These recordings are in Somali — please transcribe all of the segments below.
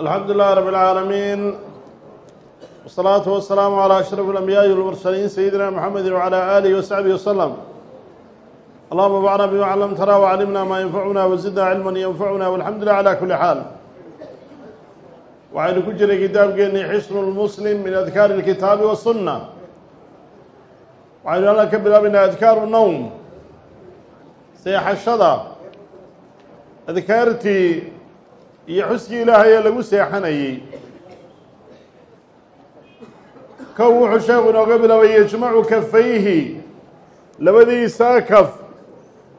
alxamdu lilahi rab اlcaalamiin wsalaatu wasalaamu calى ashraf اlambiyaai walmursaliin sayidina mxamedi wcalى alihi wasaxbihi waslm allahuma bacna bima clamtana wclimna maa yanfacuna wazidna cilma yanfacuna walxamdu lilah cala kuli xaal waxaynu ku jiray kitaabkeennii xisnu lmuslim min adkaari اlkitaabi wasunna waxaynu halkan ka bilaabaynaa adkaaru nowm seexashada adkaartii iyo xuskii ilaahay ee lagu seexanayey. Kow wuxuu sheekhu inooga bilaabay yajmacu kafayhi. Labadiisaa kaf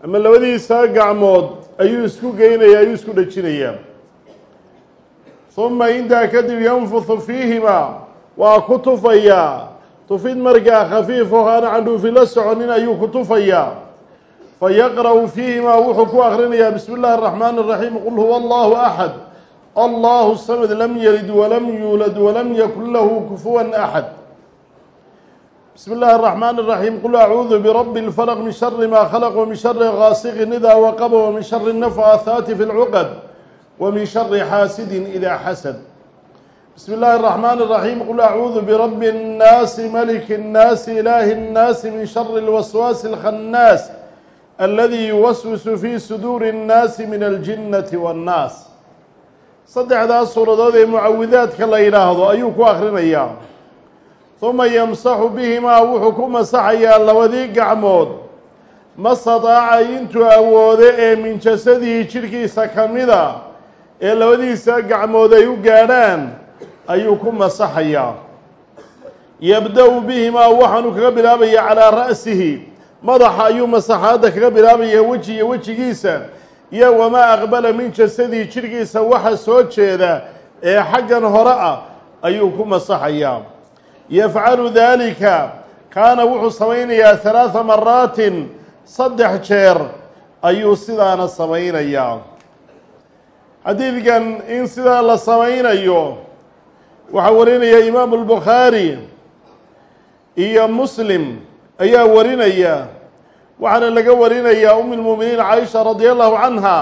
ama labadiisaa gacmood ayuu isku geynaya ayuu isku dhejinayaa huma intaa kadib yanfuhu fiihima waa ku tufayaa tufid markaa khafiifo aana candhuufi la soconin ayuu ku tufayaa fayaqra'u fiihimaa wuxuu ku akrinayaa bismi illaahi araxmaani araxiim qul huwa allahu axad allahu samad lam yalid walam yuulad walam yakun lahu kufuwan axad bismi illaahi araxmaani araxiim qul acuudu birabbi lfalaq min shari maa khalaq wamin shari gaasiqin idaa waqaba wamin shari nafaahaati fi lcuqad wamin shari xaasidin idaa xasad bismi illaahi araxmaani araxiim qul acuudu birabbi nnaasi maliki nnaasi ilaahi nnaasi min shari lwaswaasi alkhannaas aladi yuwaswisu fi suduuri اnnaasi min aljinnati waannaas saddexdaas suuradood ee mucawidaadka la yidhaahdo ayuu ku akhrinayaa huma yamsaxu bihimaa wuxuu ku masaxayaa labadii gacmood ma sadaaca intuu awoodo ee min jasadihi jidhkiisa ka mida ee labadiisa gacmood ay u gaadhaan ayuu ku masaxayaa yabda-u bihimaa waxaanu kaga bilaabaya calaa ra'sihi madaxa ayuu masaxaadda kaga bilaabaya weji iyo wejigiisa. Iyo wamaa aqbala min jasadii jidhkiisa waxa soo jeeda ee xaggan hore ah ayuu ku masaxayaa yafcalu daalika kaana wuxuu samaynayaa halaatha maraatin saddex jeer ayuu sidaana samaynayaa. Xadiidkan in sidaa la samaynayo waxaa warinaya imaamu albukhaari iyo muslim ayaa warinaya waxaana laga warinayaa um اlmuuminiin caaisha radi allahu canha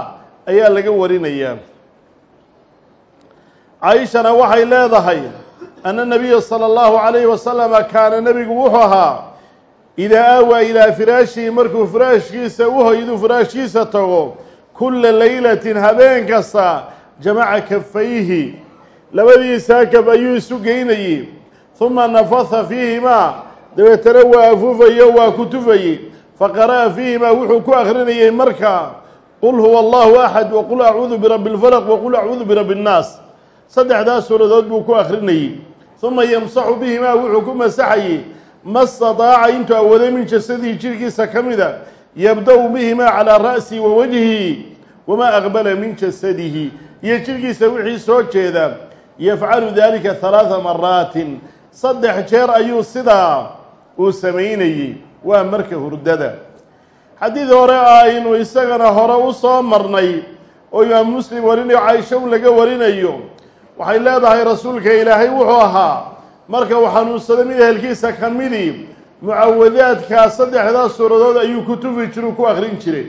ayaa laga warinaya caaishana waxay leedahay ana nabiya salى اllahu عalayhi wasalama kaana nebigu wuxuu ahaa idaa aawaa ilaa firaashihi markuu firaashkiisa u hoyduu firaashkiisa tago kula laylatin habeen kasta jamaca kafayhi labadiisaa kaf ayuu isu geynayey huma nafaha fiihimaa dabeetana waa afuufayo waa ku tufayey faqara'a fiihimaa wuxuu ku akrinayey markaa qul huwa allahu axad waqul acuudu birabbi اlfalq waqul acuudu birabbi اnnaas saddexdaas suuradood buu ku akrinayey huma yamsaxu bihimaa wuxuu ku masaxayey ma stadaaca intuu awooday min jasadihi jidhkiisa ka mida yabda-u bihimaa calaa ra'sihi wa wajhihi wamaa aqbala min jasadihi. Iyo jidhkiisa wixii soo jeeda yafcalu dalika halaatha maraatin saddex jeer ayuu sidaa uu samaynayey waa marka hurdada. Xadiid hore aynu isagana hore u soo marnay oo imaam muslim warinayo caaisha u laga warinayo waxay leedahay rasuulka ilaahay wuxuu ahaa marka uu xanuunsaday mid ehelkiisa ka midii mucawadaadkaa saddexdaas suuradood ayuu ku tufi jiru ku akrin jiray.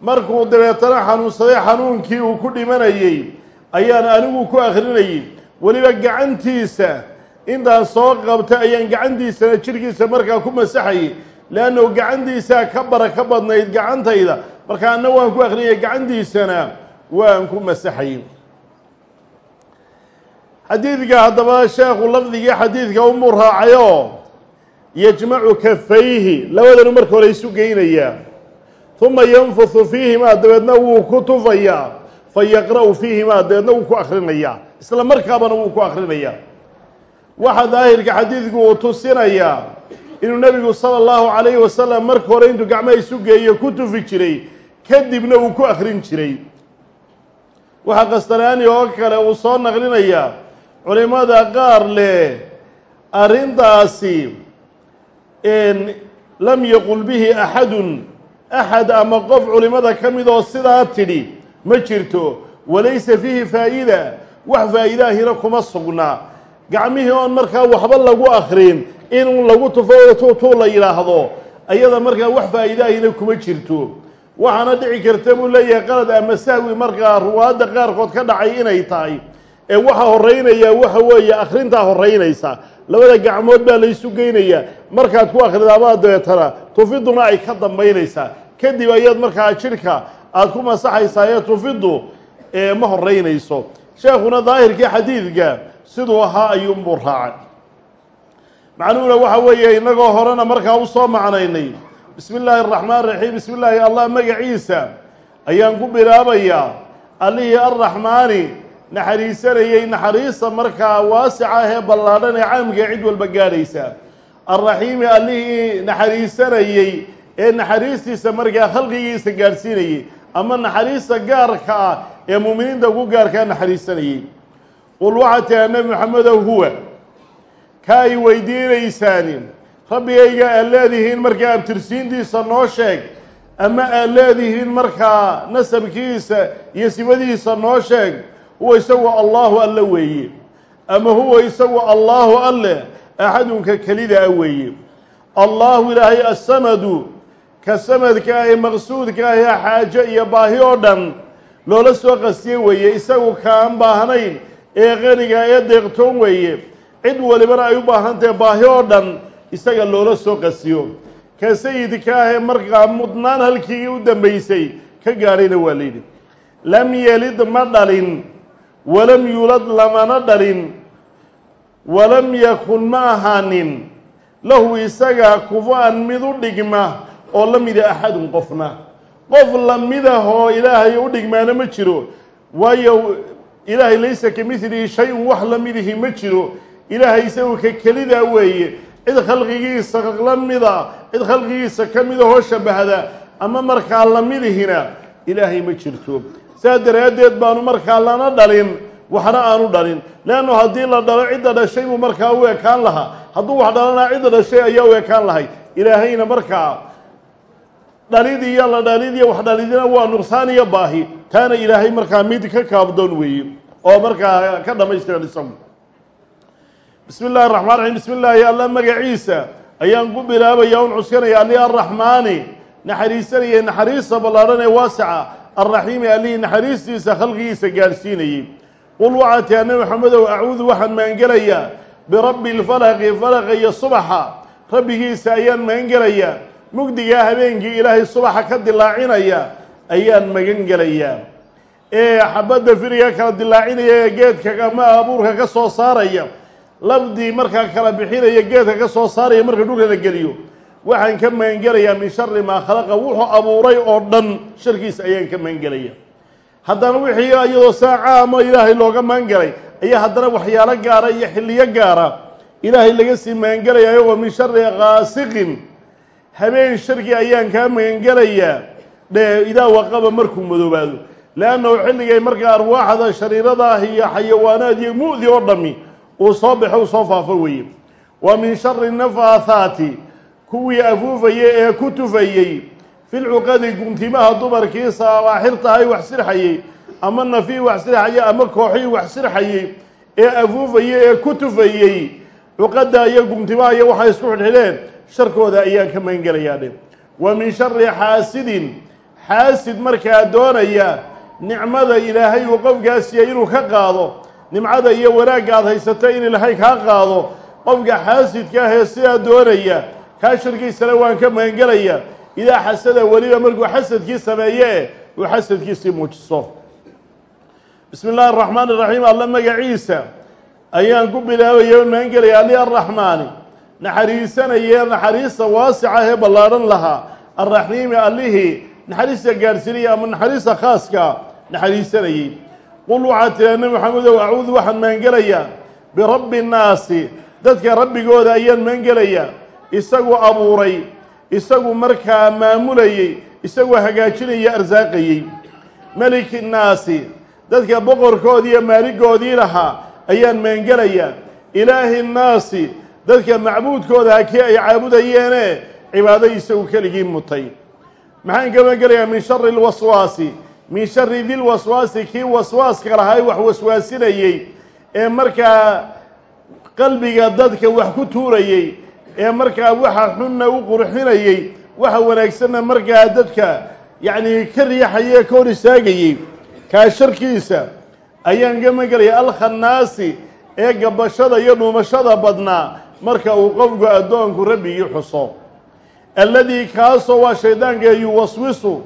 Markuu dabeetana xanuunsaday xanuunkii uu ku dhimanayey ayaan anigu ku akrinayey weliba gacantiisa intaan soo qabta ayaan gacantiisana jidhkiisa markaa ku masaxayay leannu gacantiisaa ka bara ka badnayd gacantayda. Marka anna waan ku akrinaya gacantiisana waan ku masaxayay xadiidka haddaba sheekhu lafdigii xadiidka umuu raacayoo yajmacu kafayhi labadanu marka hore isu geynayaa huma yanfuhu fiihimaa dabeedna wuu ku tufayaa fa yaqra'u fiihimaa dabeedna wuu ku akrinayaa isla markaabana wuu ku akrinayaa waxaa daahirka xadiidku uu tusinayaa inuu nebigu sala allahu calayhi wasalam marka hore intuu gacmaha isu geeyo ku tufi jiray kadibna uu ku akrin jiray. Waxaa qastalaani oo kale uu soo naqlinayaa culimada qaar leh arrintaasi lam yaqul bihi axadun axad ama qof culimada ka mid oo sidaa tidhi ma jirto walaysa fiihi faa'ida wax faa'iidaahina kuma sugnaa gacmihii oon markaa waxba lagu akrin in lagu tufo tuutuu la yidhaahdo ayada markaa wax faa'iidaahina kuma jirto. Waxaana dhici karta buu leeyahay qalad ama sahwi markaa ruwaadda qaarkood ka dhacay inay tahay. Ee waxa horeynaya waxa weeye akhrintaa horeynaysa labada gacmood baa laysu geynayaa. Markaad ku akhridaabaa dabeetana tufiduna ay ka dambaynaysaa kadib ayaad markaa jidhka aad ku masaxaysaa ee tufidu ee ma horeynayso sheekhuna daahirkii xadiidka siduu ahaa ayuunbuu raacay. Macnuhuna waxa weeye innagoo horena markaa u soo macnaynay bismi illaahi araxmaan raxiim bismi illaahi allah magaciisa ayaan ku bilaabayaa allihii arraxmaani naxariisanayey naxariista markaa waasica ah ee ballaadhan ee caamka cid walba gaadhaysa. Alraxiimi allihii naxariisanayey ee naxariistiisa markaa khalqigiisa gaadhsiinayey ama naxariista gaarka ah ee muuminiinta ugu gaarkaa naxariisanayey qul waxaa tihaa nebi maxamedow huwa ka ay weydiinaysaani rabbigayga aad leedihiin markaa abtirsiintiisa noo sheeg ama aad leedihiin markaa nasabkiisa iyo sifadiisa noo sheeg huwa isagu allaahu alle weeye ama huwa isagu allaahu alle axadunka kelida a weeye allaahu ilaahay assamadu ka samadka ah ee maqsuudka ah ee xaajo iyo baahi oo dhan loola soo qastiye weeye isagu kaan baahnayn ee qaniga ee deeqtoon weeye cid walibana ay u baahan tahay baahi oo dhan isaga loola soo qasiyo. Ka sayidka ah ee markaa mudnaan halkii u dambaysay ka gaadhayna waa layidhi. Lam yelid ma dhalin walam yulad lamana dhalin walam yakun ma ahaanin. Lahu isaga kufa-an mid u dhigma oo la mida axadun qofna. Qof lamidahoo ilaahay u dhigmaana ma jiro waayo ilaahay laysa ka midlihi shay-un wax lamidihi ma jiro. Ilaahay isagu ka kelidaa weeye. Cid khalqigiisa la mida cid khalqigiisa ka midahoo shabahda ama markaa lamidihina ilaahay ma jirto. Saa daraaddeed baanu markaa lana dhalin waxna aanu dhalin. Leannu haddii la dhalo cidda dhashay buu markaa u ekaan lahaa. Hadduu wax dhalanaa cidda dhashay ayaa u ekaan lahay. Ilaahayna markaa dhalid iyo la dhalid iyo wax dhalidina waa nuqsaan iyo baahi. Taana ilaahay markaa mid ka kaabdoon weeye oo markaa ka dhamaystiran isagu. Bismi illahi raxmaan raxiim bismi illaahi alla magaciisa. Ayaan ku bilaabaya un cuskanaya alli arraxmaani naxariisanayay naxariista ballaadhan ee waasica. Alraxiimi allihii naxariistiisa khalqigiisa gaadhsiinayey qul waxaa tihaa nebi maxamedow acuudu waxaan maangelayaa. Birabbi lfalaqi falaqa iyo subaxa. Rabbigiisa ayaan magangelayaa mugdigaa habeenkii ilaahay subaxa ka dilaacinaya ayaan magan gelayaa. Ee xabadda firiga kala dilaacinaya ee geedka ama abuurka ka soo saaraya. Lafdii markaa kala bixinaya geedka ka soo saaraya marka dhulka la geliyo. Waxaan ka magangelayaa min shari maa khalaqa wuxuu abuuray oo dhan sharkiisa ayaan ka magangelaya haddana wixii iyadoo saa caamo ilaahay looga magangelay ayaa haddana waxyaalo gaara iyo xilliyo gaara. Ilaahay laga sii magangelaya ayagoo min shari qaasiqin habeen sharkii ayaan kaa magangelayaa. Dhe idaa waqaba markuu madoobaado. Leannahu xilligay markaa arwaaxda shariirada ah iyo xayawaanaad iyo mu'di oo dhami uu soo baxo u soo faafo weeye. Wa min shari nafaathaati kuwii afuufayey ee ku tufayey filcuqadi guntimaha dumarkiisa abaaxirtahay wax sirxayey ama nafii wax sirxayey ama kooxii wax sirxayey ee afuufayey ee ku tufayey cuqadda iyo guntimaha iyo waxay isku xidhxidheen sharkooda ayaan ka magangelayaa dhe wa min shari xaasidin xaasid markaa doonaya nicmada ilaahay uu qofkaasiya inuu ka qaado nimcada iyo wanaagga aad haysato in ilaahay kaa qaado qofka xaasidka ah ee sidaa doonaya kaa sharkiisana waan ka magangelayaa idaa xasada weliba markuu xasadkii sameeye uu xasadkiisii muujiso bismi illaahi araxmaan iraxiim alla magaciisa ayaan ku bilaabaya on magangelaya ali arraxmaani naxariisanayee naxariista waasica ee ballaadhan lahaa arraxiimi allihii naxariista gaadhsiinaya ama naxariista khaaska naxariisanayey qul waxaad tiraa nebi maxamedow acuudu waxaan magangelayaa birabbi nnaasi dadka rabbigooda ayaan magangelayaa isagu abuuray isagu markaa maamulayey isagoo hagaajinaya arsaaqayey. Meliki nnaasi dadka boqorkoodii maaligoodii lahaa ayaan magangelayaa ilaahi nnaasi dadka macbuudkooda hakii ay caabudayeene cibaado isagu keligii mutay. Maxaan ka min shari lwaswaasi min shari dilwaswaasi kii waswaaska lahaa wax waswaasinayey ee markaa qalbiga dadka wax ku tuurayey ee markaa waxa xunna u qurxinayey waxa wanaagsanna markaa dadka yacnii ka riixayee ka hor istaagayey. Kaa sharkiisa ayaan ka magelaya alkhannaasi ee gabashada iyo dhuumashada badnaa marka uu qofku addoonku rabbigii xuso. Alladii kaasoo waa shaydaanka yuwaswisu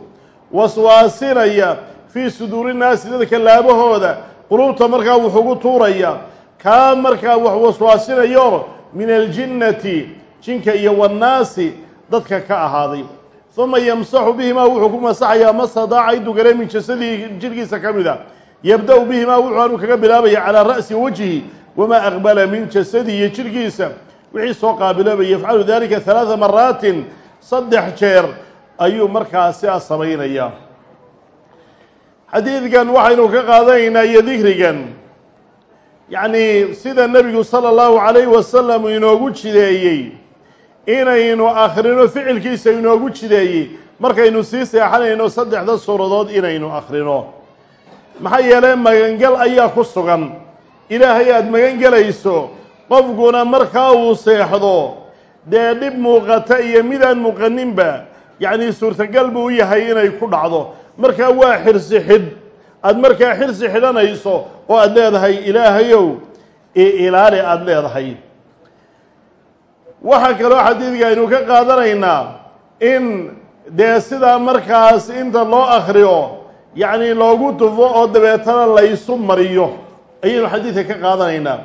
waswaasinaya fii suduuri naasi dadka laabahooda qulubta markaa wuxugu tuuraya kaa markaa wax waswaasinayo min aljinnati jinka iyo wannaasi dadka ka ahaaday. Uma yamsaxu bihimaa wuxuu ku masaxayaa masadaaca intuu gale min jasadii jidhkiisa ka mida yabda-u bihimaa wuxuu anuu kaga bilaabaya calaa ra'si wajhi wamaa aqbala min jasadihi iyo jidhkiisa wixii soo qaabilaba yafcalu dalika halaada maraatin saddex jeer ayuu markaa sidaa samaynayaa. Xadiidkan waxaynu ka qaadanaynaa iyo dikrigan. Yacnii sida nebigu sala allahu calayhi wasalam inoogu jideeyey inaynu akhrino ficilkiisa inoogu jideeyey markaynu sii seexanayno saddexda suuradood inaynu akhrino maxaa yeelay magangal ayaa ku sugan. Ilaahay aada magan gelayso qofkuna markaa uu seexdo. Dee dhib muuqata iyo midaan muuqaninba yacnii suurtagal buu u yahay inay ku dhacdo. Markaa waa xirsi xidh aada markaa xirsi xidhanayso oo aada leedahay ilaahayow ilaali aada leedahay. Waxaa kaloo xadiidka aynu ka qaadanaynaa in dee sidaa markaas inta loo akhriyo yacnii loogu tufo oo dabeetana laysu mariyo. Ayaynu xadiidka ka qaadanaynaa.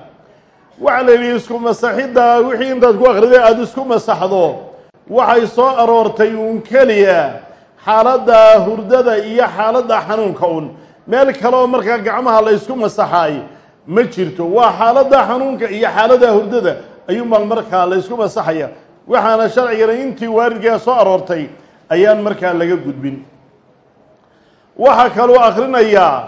Waxaa la yidhi isku masaxidda wixii intaad ku akhriday aada isku masaxdo waxay soo aroortay uun keliya. Xaaladda hurdada iyo xaaladda xanuunka un meel kaleoo markaa gacmaha la ysku masaxaay ma jirto. Waa xaaladda xanuunka iyo xaaladda hurdada ayuunbaa markaa la ysku masaxaya. Waxaana sharcigana intii waalidkaa soo aroortay ayaan markaa laga gudbin waxaa kaluu akhrinayaa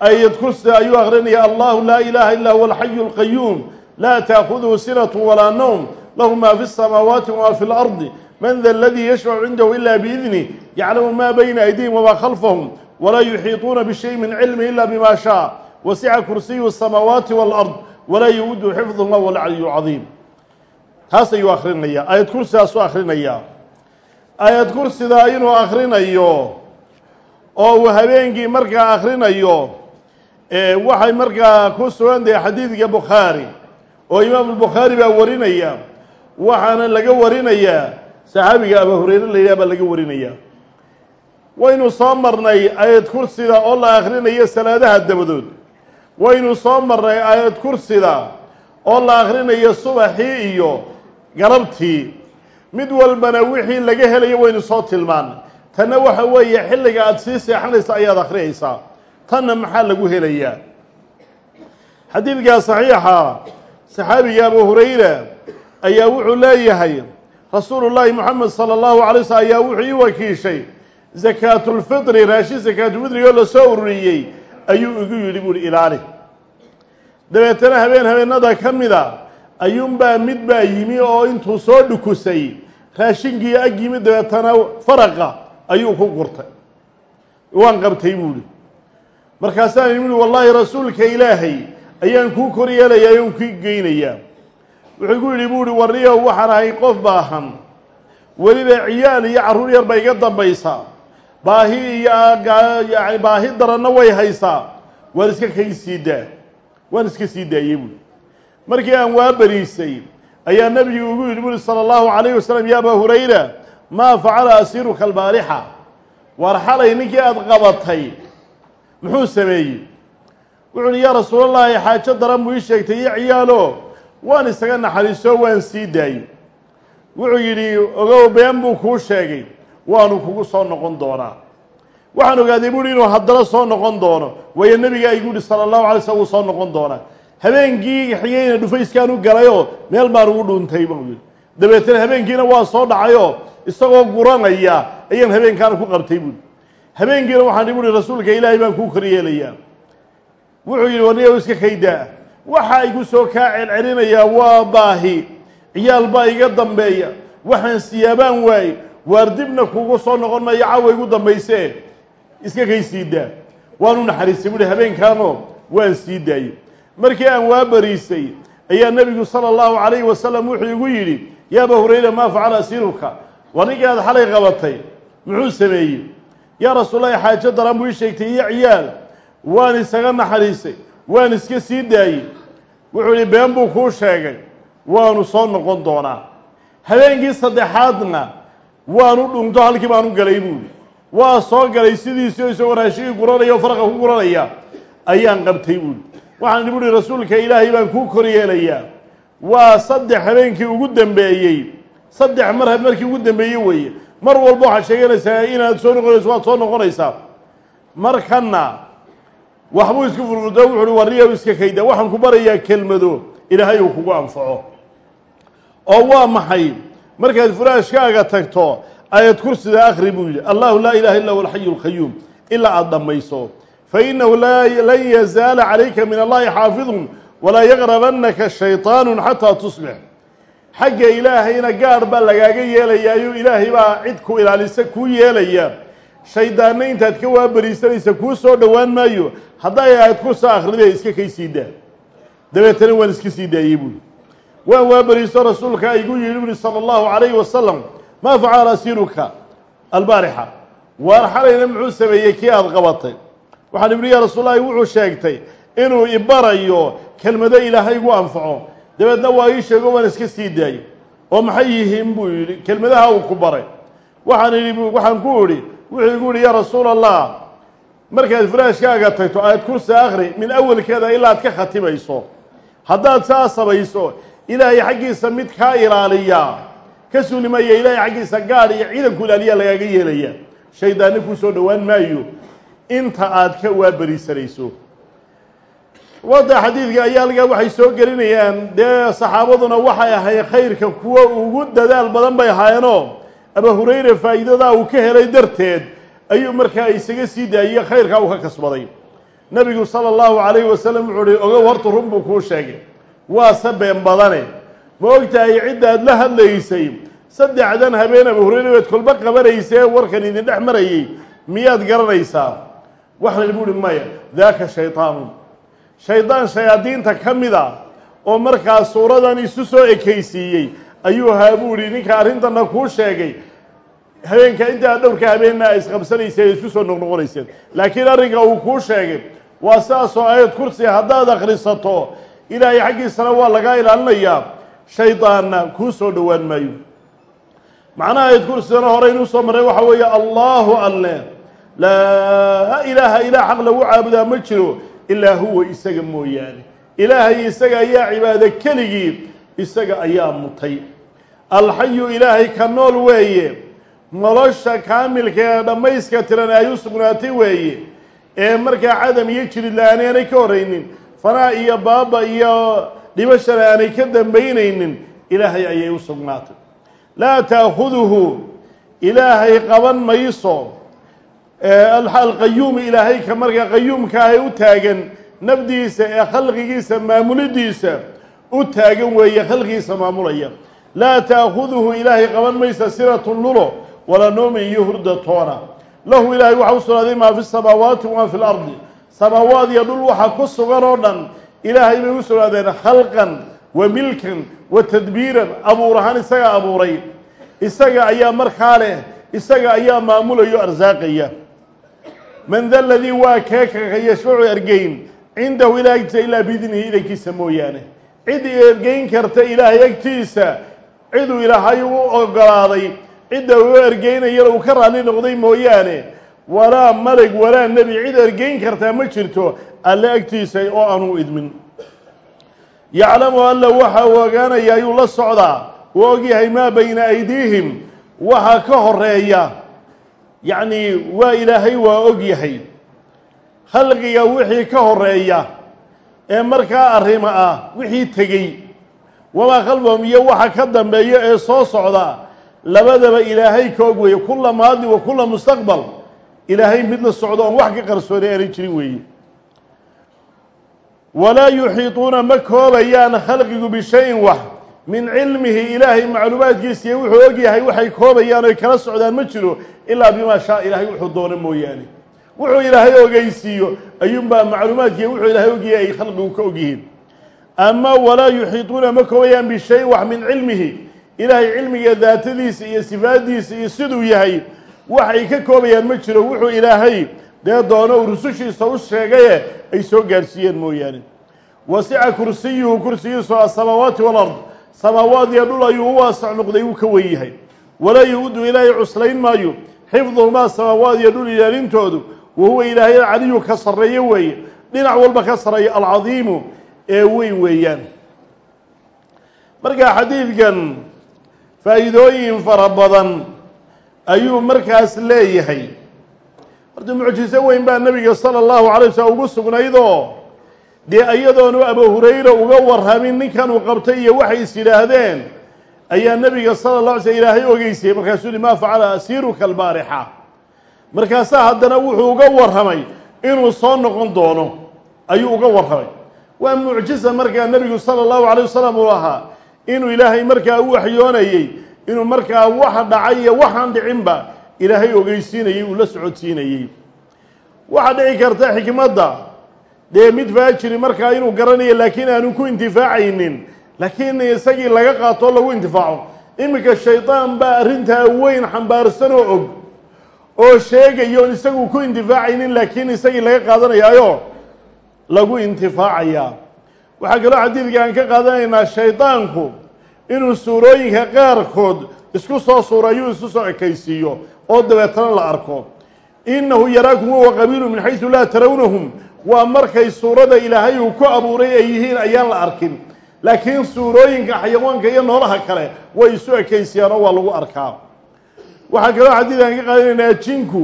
ayad kursi ayuu akhrinayaa allahu laa ilaaha illaa huwa alxayu alqayuum laa taakuduhu sinatu walaa nowm lahu ma fi الsamaawaati wma fi اlardi man da aladii yashfacu cindahu ila biidnih yaclamu ma bayna aydihim wma khalfahum walaa yuxiiطuuna bishay min cilmi ila bima shaء wasica kursiyu الsamaawaati wاlard walaa yuudu xifظuhuma walcaliyu cadiim taas ayuu akhrinayaa aayad kursidaasuu akhrinayaa aayad kursidaa inuu akhrinayo oo uu habeenkii markaa akhrinayo waxay markaa ku sugan tahay xadiidka bukhaari oo imaamu bukhaari baa warinaya. Waxaana laga warinayaa saxaabiga aba hureyre la yidhah baa laga warinayaa. Waynu soo marnay aayad kursida oo la akhrinayo salaadaha dabadood. Waynu soo marnay aayad kursida oo la akhrinayo subaxii iyo galabtii mid walbana wixii laga helayo waynu soo tilmaanay tanna waxa weeye xilliga aada sii seexanaysa ayaad akhriyaysaa tanna maxaa lagu helayaa? Xadiidkaa saxiixa saxaabiga abu hurayra ayaa wuxuu leeyahay rasuulu llaahi moxamed sala allahu alay slm ayaa wuxuu ii wakiishay sakaatulfitri raashin sakaatulfitrigoo la soo ururiyey ayuu igu yidhi buuhi ilaali. Dabeetana habeen habeenada ka mida ayuunbaa mid baa yimi oo intuu soo dhukusay raashinkii ag yimi dabeetana faraqa ayuu ku gurtay. Waan qabtay buuhi markaasaan yimi wallaahi rasuulka ilaahay ayaan kuu kor yeelayaa oon kii geynayaa wuxuu ku yidhi buuhi warniyow waxaan ahay qof baahan. Weliba ciyaal iyo carruur yar ba iga dambaysaa. Baahi iyo yani baahi daranna way haysaa. Waan iska kay sii daa waan iska sii daayey buuhi markii aan waa beriisay ayaa nebigu ugu yidhi buuri sala allahu calayh wasalam ya abaa hurayra maa facala asiiruka albaarixa waar xalay ninkii aada qabatay. Muxuu sameeyey? Wuxuu uhi yaa rasuulallaahi xaajo daran buu ii sheegtay iyo ciyaalo waan isaga naxariiso waan sii daayey. Wuxuu yidhi ogow been buu kuu sheegay waanu kugu soo noqon doonaa. Waxaan ogaaday buuhi inuu haddana soo noqon doono waayo nebiga igu yihi sala allahu alay slm wuu soo noqon doonaa. Habeenkii xigayna dhufayskaan u galayoo meel baan ugu dhuuntay buu yidhi dabeetana habeenkiina waa soo dhacayoo isagoo guranaya ayaan habeenkaana ku qabtay buuhi habeenkiina waxaan i buuhi rasuulka ilaahay baan kuu kor yeelayaa wuxuu yidhi warniyow iska kaydaa. Waxa igu soo kaa celcelinayaa waa baahi. Ciyaal baa iga dambeeya. Waxaan siyaabaan waaye waar dibna kugu soo noqon mayo cawa igu dambaysee iska kay sii daa. Waanu naxariistay buuhi habeenkaanoo waan sii daayey. Markii aan waa bariisay ayaa nebigu sala allahu calayhi wasalam wuxuu igu yidhi yaa aba hurayra maa facala asiiruka war ninkii aad xalay qabatay. Muxuu sameeyey? Yaa rasuullahi xaajo daran buu ii sheegtay iyo ciyaal waan isaga naxariisay waan iska sii daayey. Wuxuu ihi been buu kuu sheegay waanu soo noqon doonaa. Habeenkii saddexaadna waanu dhunto halkii baanu galay buuhi waa soo galay sidiisii isagoo raashigii guranaya oo faraqa ku guranaya ayaan qabtay buuhi waxaan idhi buuhi rasuulka ilaahay baan kuu kor waa saddex habeenkii ugu dambeeyey. Saddex mar markii ugu dambeeyey weeye. Mar walba waxaad sheeganaysaa inaad soo noqonayso waad soo noqonaysaa. Markanna waxbuu isku furfurto wuxu uhi warriyaw iska kayda waxaan ku barayaa kelmado. Ilaahay uu kugu anfaco. Oo waa maxay? Markaad furaashkaaga tagto aayad kursida akhri buu yidhi allahu laa ilaha illa huwa alxayu alqayuum ilaa aada dhammayso. Fainahu lan yazaala calayka min allahi xaafidun walaa yaqrabanaka shayطaanu xataa tusbix. Xagga ilaahayna gaadh baa lagaaga yeelayaayo ilaahay baa cid ku ilaalisa kuu yeelaya. Shaydaanna intaad ka waabariisanaysa kuu soo dhowaan maayo. Hadday ahayd ku soo akhrida iska kay sii daa. Dabeetana waan iska sii daayey buuli waan waabariiso rasuulka igu yidhi buhi sala allahu calayhi wasalam maa facala asiruka albaarixa waar xalayna muxuu sameeyey kii aada qabatay? Waxaan ibhi yaa rasuullahi wuxuu sheegtay inuu ibarayo kelmado ilaahay gu anfaco. Dabeedna waa ii sheego waan iska sii daayey. Oo maxay yihiin buu yidhi kelmadaha uu ku baray. Waxaan idhi waxaan ku idhi wuxuu igu yihi yaa rasuul allah markaad furaashkaaga tagto aad kursi akhri min awalkeeda ilaa ad ka khatimayso haddaad saa sabayso ilaahay xaggiisa mid kaa ilaaliyaa ka suulimaya ilaahay xaggiisa gaadh iyo ciidanku ilaaliyaa lagaaga yeelaya shaydaanni kuu soo dhowaan maayo. Inta aad ka waabariisanayso wadda xadiidka ayaa laga waxay soo gelinayaan dee saxaabaduna waxay ahayd khayrka kuwo ugu dadaal badan bay ahaayeenoo? Aba hurayra faa'iidadaa uu ka helay darteed ayuu markaa isaga sii daayey khayrkaa uu ka kasbaday. Nebigu sala allahu calayhi wasalam wuxuu uhi ogow horta run buu kuu sheegay. Waase been badane. Ma ogtahay ciddaad la hadlaysay saddexdan habeen aba hurayra baad kolba qabanaysee warkan idin dhex marayay miyaad garanaysaa? Waxaan idhi buuhi maya daaka shaytaanun shaydaan shayaadiinta ka mid a oo markaa suuradan isu soo ekaysiiyey ayuu ahaa buu ihi ninka arrintana kuu sheegay. Habeenka intaa dhowrka habeenna isqabsanayseen isku soo noqnoqonayseen. Laakiin arrinka uu kuu sheegay waa sidaasoo aayad kursi haddaad akhrisato ilaahay xaggiisana waa lagaa ilaalinayaa. Shaydaanna kuu soo dhowaan maayo. Macnaha aayad kursigana hore inuu soo marray waxaa weeye allaahu alle laa ilaaha ilaa xaq lagu caabudaa ma jiro ilaa huwa isaga mooyaane. Ilaahay isaga ayaa cibaado keligii isaga ayaa mutay. Alxayu ilaahay ka nool weeye. Nolosha kaamilka ee dhammayska tiran ay u sugnaatay weeye. Ee markaa cadam iyo jirid la'aan ka horaynin fanaa iyo baaba iyo dhibashana aanay ka dambaynaynin ilaahay ayay u sugnaatay. Laa taakhuduhu ilaahay qaban mayso alqayuumi ilaahay ka markaa qayuumka ah ee u taagan nafdiisa ee khalqigiisa maamulidiisa u taagan weeye khalqigiisa maamulaya. Laa taakhuduhu ilaahay qaban maysa sinatun lulo walaa noomin iyo hurda toona. Lahu ilaahay waxa u sugnaaday maa fi samaawaati wamaa fi lardi samaawaad iyo dhul waxa ku sugan oo dhan ilaahay bay u sugnaadeen khalqan wa milkan wa tadbiiran abuur ahaan isagaa abuuray. Isaga ayaa markaa leh isaga ayaa maamulayo arsaaqaya man da ladii waa keekaka yashfacu ergeyn cindahu ilaah agtiisa ilaa biidnihi idankiisa mooyaane. Cid ergeyn karta ilaahay agtiisa ciduu ilaahay u ogolaaday cidda uu ergeynayana uu ka raalli noqday mooyaane. Walaa malag walaa nebi cid ergeyn kartaa ma jirto alle agtiisa oo aanuu idmin. Yaclamu alla waxa uu ogaanaya ayuu la socdaa uu ogyahay maa bayna aydiihim waxa ka horreeya yacni waa ilaahay waa og yahay. Khalqiga wixii ka horreeya ee markaa arrimo ah wixii tegey wamaa khalfahum iyo waxa ka dambeeya ee soo socda labadaba ilaahay ka og weeye. Kulla maadi wa kulla mustaqbal. Ilaahay mid la socdo oon wax ka qarsoonay aanay jirin weeye. Walaa yuxiituuna ma koobayaan khalqigu bishayin wax min cilmihi ilaahay macluumaadkiisa iyo wuxuu og yahay waxay koobayaan oy kala socdaan ma jiro ilaa bimaa shaa ilaahay wuxuu doono mooyaane. Wuxuu ilaahay ogeysiiyo ayuunbaa macluumaadkiiy wuxuu ilaahay ogyahay ay khalqigu ka ogyihiin ama walaa yuxiituuna ma koobayaan bishayin wax min cilmihi. Ilaahay cilmiga daatadiisa iyo sifaadiisa iyo siduu yahay waxay ka koobayaan ma jiro. Wuxuu ilaahay dee doono uu rusushiisa u sheegaye ay soo gaadhsiiyeen mooyaane. Wasica kursiyuhu kursigiisu asamaawaati walard samaawaad iyo dhul ayuu u waasac noqday uu ka wen yahay walaa yu-udu ilaahay cuslayn maayo. Xifduhumaa samaawaad iyo dhul ilaalintoodu wa huwa ilaahay alcaliyu ka sarreeyo weeye. Dhinac walba ka sarreeya alcadiimu ee weyn weeyaan. Markaa xadiidkan faa'iidooyin fara badan ayuu markaas leeyahay. Horta mucjiso weyn baa nebiga sala allahu calay wasalam ugu sugnaydoo dee iyadoonu abu hurayra uga warramin ninkan uu qabtay iyo waxay is yidhaahdeen ayaa nebiga sala la alay slm ilaahay ogeysayey markaasuu yihi maa facala asiiruka albaarixa. Markaasaa haddana wuxuu uga warramay inuu soo noqon doono ayuu uga warramay. Waa mucjisa markaa nebigu sala allahu calay wasalam uu ahaa inuu ilaahay markaa u waxyoonayey inuu markaa waxa dhacay iyo waxaan dhicinba ilaahay ogeysiinayey uu la socodsiinayey. Waxaa dhici karta xikmadda dee mid faajiri markaa inuu garanayo laakiin aanu ku intifaacaynin. Laakiin isagii laga qaatoo lagu intifaaco. Iminka shaydaan baa arrintaa weyn xambaarsan oo og oo sheegayo on isagu ku intifaacaynin laakiin isagii laga qaadanayaayo lagu intifaacayaa waxaa kaloo xadiidka aan ka qaadanaynaa shaydaanku inuu suurooyinka qaarkood isku soo suurayu isu soo ekaysiiyo oo dabeetana la arko. Innahu yaraakum huwa qabiilu min xaysu laa tarawnahum waa markay suurada ilaahay uu ku abuuray ay yihiin ayaan la arkin. Laakiin suurooyinka xayawaanka iyo noolaha kale way isu ekaysiyaan oo waa lagu arkaa. Waxaa kaloo xadiidkan ka qaadanaynaa jinku.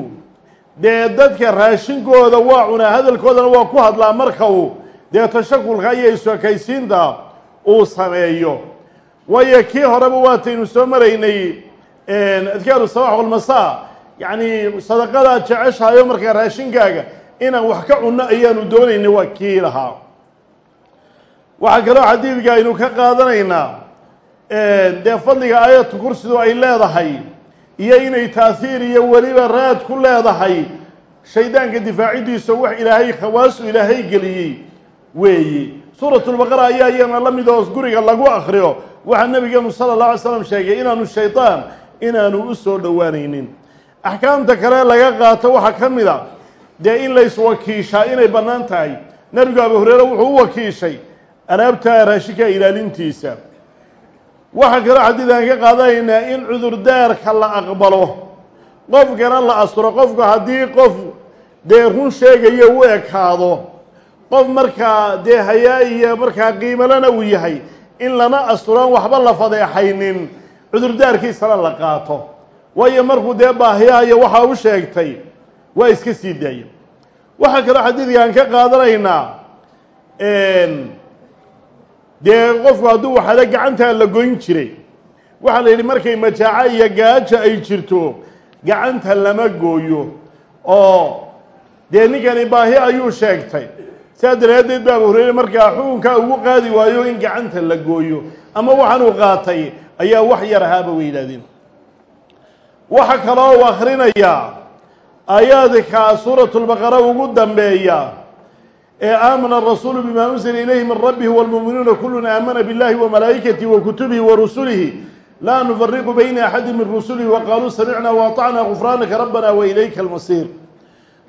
Dee dadka raashinkooda waa cunaa hadalkoodana waa ku hadlaa marka uu dee tashakulka iyo isu ekaysiinta uu sameeyo. Waayo kii horeba waataynu soo maraynay adkaaru sabax walmasaa yacni sadaqadaad jeceshahayo markaa raashinkaaga inaan wax ka cunno ayaanu doonaynay waa kii lahaa waxaa kaloo xadiidka aynu ka qaadanaynaa dee fadliga aayatu kursidu ay leedahay iyo inay taasiir iyo weliba raad ku leedahay shaydaanka difaacidiisa wax ilaahay khawaasu ilaahay geliyey weeye suuratulbaqara ayaa iyana la mid oo guriga lagu akriyo waxaa nabigeenu sala allah alay slam sheegay inaanu shaydaan inaanu u soo dhowaanaynin axkaamta kale laga qaato waxaa ka mid a dee in layswakiishaa inay bannaan tahay. Nebigu abu hureyre wuxuu u wakiishay alaabta raashinka ilaalintiisa. Waxaa kaloo xadiidaan ka qaadanaynaa in cudurdaarka la aqbalo. Qofkana la asturo qofku haddii qof dee run sheegayo u ekaado. Qof markaa dee hayaa iyo markaa qiimalana uu yahay in lana asturaan waxba la fadeexaynin cudurdaarkiisana la qaato. Waayo markuu dee baahiyahayo waxaa u sheegtay waa iska sii daaya waxaa kaloo xadiidkaan ka qaadanaynaa dee qofku hadduu waxada gacantaa la goyn jiray. Waxaa la yidhi markay majaaco iyo gaajo ay jirto gacanta lama gooyo. Oo dee ninkani baahi ayuu sheegtay. Sidaa daraaddeed ba abu hureyre markaa xukunkaa ugu qaadi waayo in gacanta la gooyo ama waxaanuu qaatay ayaa wax yar ahaaba way yidhahdeen waxa kaloo u akhrinayaa aayaadka suuratulbaqara ugu dambeeya ee aamana arasuulu bima unsila ilayhi min rabbihi wاlmuuminuuna kulun aamana biاllahi wamalaa'ikatihi wakutubihi warusulihi laa nufariqu bayna axadi min rusulihi waqaaluu samicna waطacna gufraanaka rabbana wailayka almasiir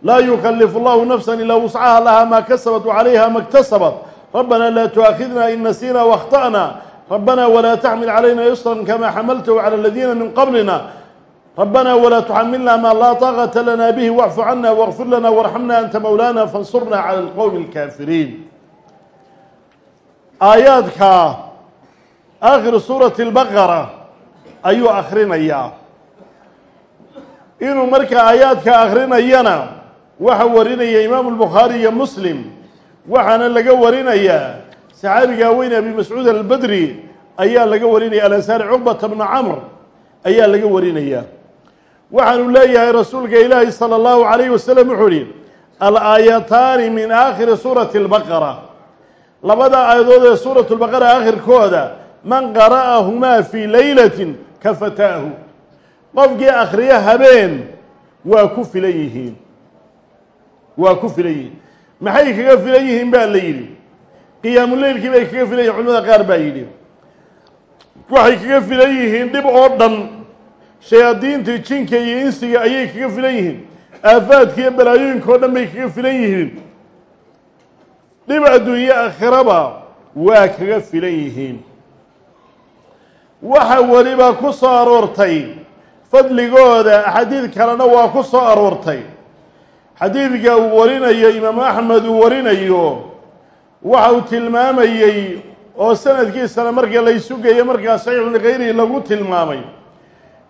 laa yukalifu llahu nafsa ilaa wuscaha laha ma kasabat وcalayha ma اktasabat rabbana laa tu'aakhidna in nasina waاkhta'na rabbana wla taxmil calayna yusra kama xamaltahu calى اladiina min qablina ربنا ولا تحملنا ما لا طاقة لنا به واعف عنا واغفر لنا وارحمنا أنت مولانا فانصرنا على القوم الكافرين آياتك آخر سورة البقرة أيو آخرين إياه إنه مركا آياتك آخرين إيانا وحورين يا إمام البخاري يا مسلم وحنا لقورين يا سعابي قاوين أبي مسعود البدري أيا لقورين يا الأنسان عقبة بن عمرو أيا لقورين إياه waxaanu leeyahay rasuulka ilaahi salى اllahu عalayh wasalam wuxuu ihi alaayataani min aakhiri suurati اlbaqara labada aayadood ee suuratu lbaqara aakhirkooda man qara'ahumaa fii leylatin kafataahu qofkii akhriya habeen waa ku filan yihiin waa ku filan yihiin maxay kaga filan yihiin baa la yidhi qiyaamuleylkii bay kaga filan yihin culimada qaar baa yidhi waxay kaga filan yihiin dhib oo dhan shayaadiinta jinka iyo insiga ayay kaga filan yihiin. Aafaadka iyo balaayooyinka oo dhan bay kaga filan yihiin. Dhib adduunye aakhiraba waa kaga filan yihiin. Waxa weliba ku soo aroortay fadligooda xadiid kalena waa ku soo aroortay. Xadiidka uu warinayo imaamu axmed uu warinayo waxa uu tilmaamayey oo sanadkiisana marka laysu geeyo markaa saxiixu likayrihi lagu tilmaamay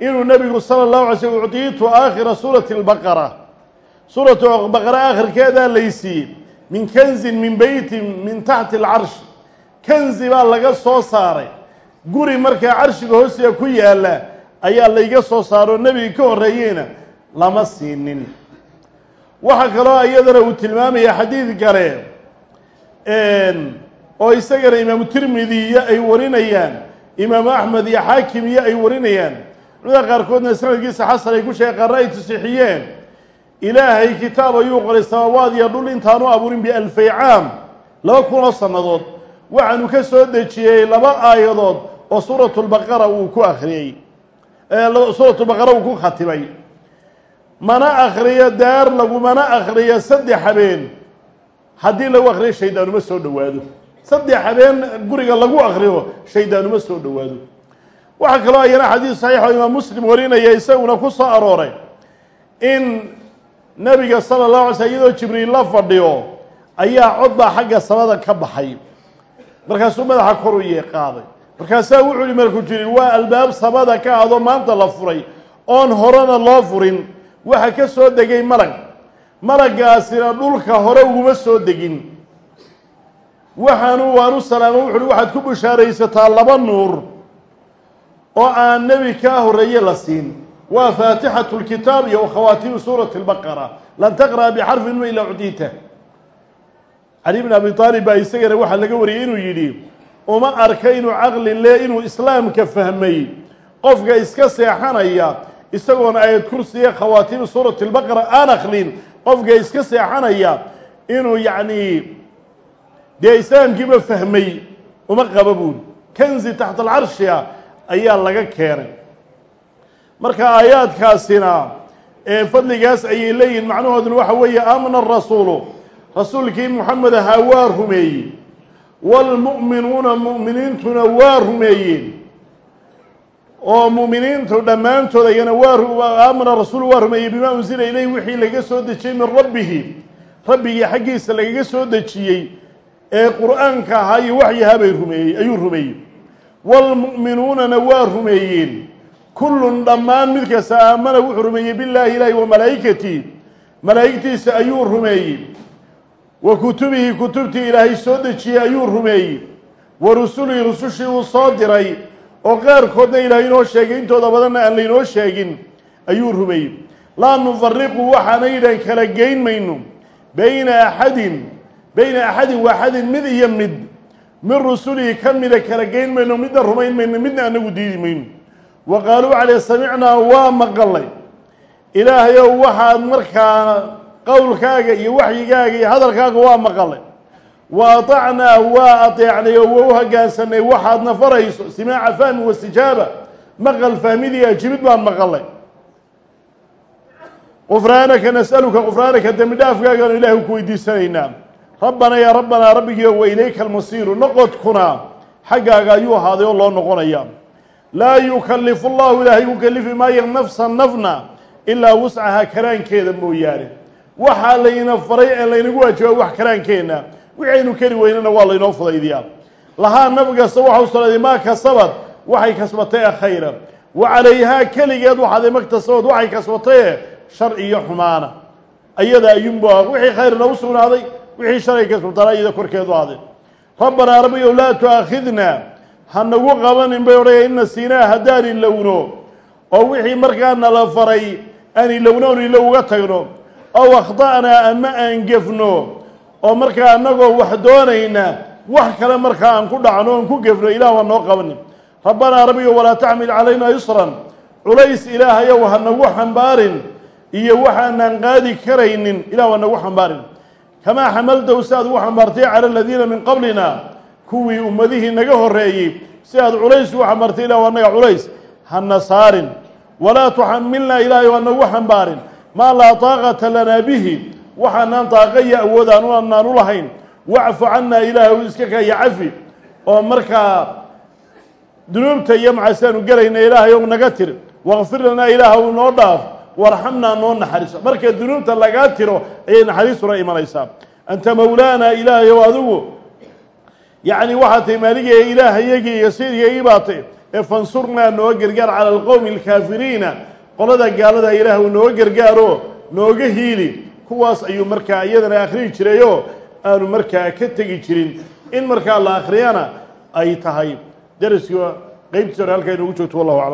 inuu nebigu sala allahu alay slm ucdiitu aakhira suurati albaqara. Suuratu baqara aakhirkeedaa laysiiyey min kanzin min beytin min taxti alcarsh kanzi baa laga soo saaray. Guri markaa carshiga hoostiga ku yaalla ayaa layga soo saaro nebiga ka horreeyeyna lama siinin. Waxaa kaloo iyadana uu tilmaamaya xadiid kale oo isagana imaamu tirmidi iyo ay warinayaan imaamu axmed iyo xaakim iyo ay warinayaan culimada qaarkoodna sanadkiisa xasan ay ku qaarna ay tasixiyeen ilaahay kitaab ayuu qoray samaawaad iyo dhul intaanu abuurin bialfay caam laba kun oo sannadood. Waxaanu ka soo dejiyey laba aayadood oo suuratulbaqara uu ku akhriyey suuratulbaqara uu ku khatimay mana akhriyo daar lagumana akhriyo saddex habeen. Haddii lagu akhriyo shaydaanuma soo dhowaado. Saddex habeen guriga lagu akhriyo shaydaanuma soo dhowaado waxaa kaloo ayana xadiis saxiix oo imaam muslim warinaya isaguna ku soo arooray in nebiga sala allahu alay slm iyadoo jibriil la fadhiyo ayaa cod baa xagga samada ka baxay. Markaasuu madaxa kor u yeeqaaday markaasaa wuxuu yihi markuu jibriil waa albaab samada ka adoo maanta la furay oon horena loo furin. Waxa ka soo degay malag malagaasina dhulka hore uguma soo degin. Waxaanu waanu salaamo wuxu waxaad ku bushaaraysataa laba nuur oo aan nebi kaa horreeye la siin. Waa faatixatu lkitaab iyo khawaatimu suurati lbaqara. Lan taqra'a bixarfin ma ilaa ucdiita. Cali bn abi aalib baa isagana waxaa laga wariyey inuu yidhi uma arka inuu caqli le inuu islaamka fahmay. Qofka iska seexanaya isagoona ayad kursiga khawaatimu suurati lbaqara aan akhlin qofka iska seexanaya inuu yacni dee islaamkiiba fahmay. Uma qaba buuli kanzi taxta alcarshiga ayaa laga keenay. Marka aayaadkaasina ee fadligaas ayay leeyihiin macnahooduna waxa weeye aamana arasuulu rasuulkii moxamed ahaa waa rumeeyey. Waalmu'minuuna mu'miniintuna waa rumeeyeen. Oo mu'miniintu dhammaantood ayana waa aamana rasuulu waa rumeeyey bimaa unsila ilayh wixii laga soo dejiyey min rabbihi. Rabbigii xaggiisa lagaga soo dejiyey ee qur'aanka ahaa iyo waxyahabay rumeeyey ayuu rumeeyey waalmu'minuunana waa rumeeyeen kullun dhammaan mid kasta aamana wuxuu rumeeyey billaahi ilaahi wa malaa'ikatii malaa'igtiisa ayuu rumeeyey wa kutubihi kutubtii ilaahay soo dejiyey ayuu rumeeyey wa rusulihi rusushii uu soo diray oo qaarkoodna ilaahay inoo sheegay intooda badanna aan laynoo sheegin ayuu rumeeyey laa nufariqu waxaanaydan kala geyn mayno bayna axadin bayna axadin waaxadin mid iyo mid min rusulihi ka mida kala geyn mayno midna rumayn mayno midna anagu diidi mayno. Wa qaaluu caley samicnaa waa maqalay ilaahayow waxaad markaa qowlkaaga iyo waxyigaaga iyo hadalkaaga waa maqalay wa atacnaa waa ateecnay oo waa u hoggaansanay waxaadna farayso simaaca fahmi wastijaaba maqal fahmidii ajibid baan maqalay qufraanaka nas'aluka qufraanaka dembi dhaafkaagaanu ilaahay ku weydiisanaynaa rabbanaa yaa rabbanaa rabbigiio wa ilayka almasiiru. Noqodkuna xaggaaga ayuu ahaaday oo loo noqonaya. Laa yukallifu llahu ilaahay ku kalifi maayo nafsan nafna ilaa wuscahaa karaankeeda mooyaane. Waxaa layna faray ee laynagu waajibaa wax karaankeenna wixaynu keri weynana waa laynoo fudaydiyaa. Lahaa naf kasta waxa u sugnaaday maa kasabad waxay kasbatay ee khayra wa calayhaa keligeed waxaaday maktasabad waxay kasbataye shar iyo xumaana. Ayada ayuunba wixii khayrna u sugnaaday wixii shalay kasbataana iyada korkeedu ahday rabbanaa rabbigow laa tu'aakhidna ha nagu qabanin bay odhaya ina siinaa haddaan ilowno oo wixii markaa nala faray aan ilowno on ilow uga tagno. Ow akhta'naa ama aan gefno. Oo markaa annagoo wax doonayna wax kale markaa aan ku dhacno oon ku gefno ilaah waa noo qabanin. Rabbanaa rabbigow walaa taxmil calaynaa yusran culays ilaahayow ha nagu xambaarin iyo waxaanaan qaadi karaynin ilah waa nagu xambaarin kamaa xamaltahu si aad ugu xambaartay cala aladiina min qablina kuwii ummadihii naga horreeyey si aad culays ugu xambaartay ilah waa naga culays hana saarin walaa tuxamilnaa ilaahay waa nagu xambaarin maa laa taaqata lanaa bihi waxaanaan daaqa iyo awood aanu anaan u lahayn wacfu cannaa ilaahu iska kaya cafi oo markaa dunuubta iyo macaasiaanu gelayna ilaahay ou naga tir waqfir lanaa ilaahw noo dhaaf warxamnaa noo naxariiso. Marka dunuubta lagaa tiro ayay naxariistuna imanaysaa. Anta mawlaana ilaahay ow adigu yacni waxaa tay maaligaya ilaahayagii iyo sidigaygii baatay ee fansurnaa nooga gargaar cala alqowmi alkaafiriina qolada gaalada ilaah uu nooga gargaaro nooga hiili. Kuwaas ayuu markaa iyadana akhriyi jirayoo aanu markaa ka tegi jirin. In markaa la akhriyana ay tahay. Daraska qeybtiisa hore halkaa inoogu joogto wallahu aclam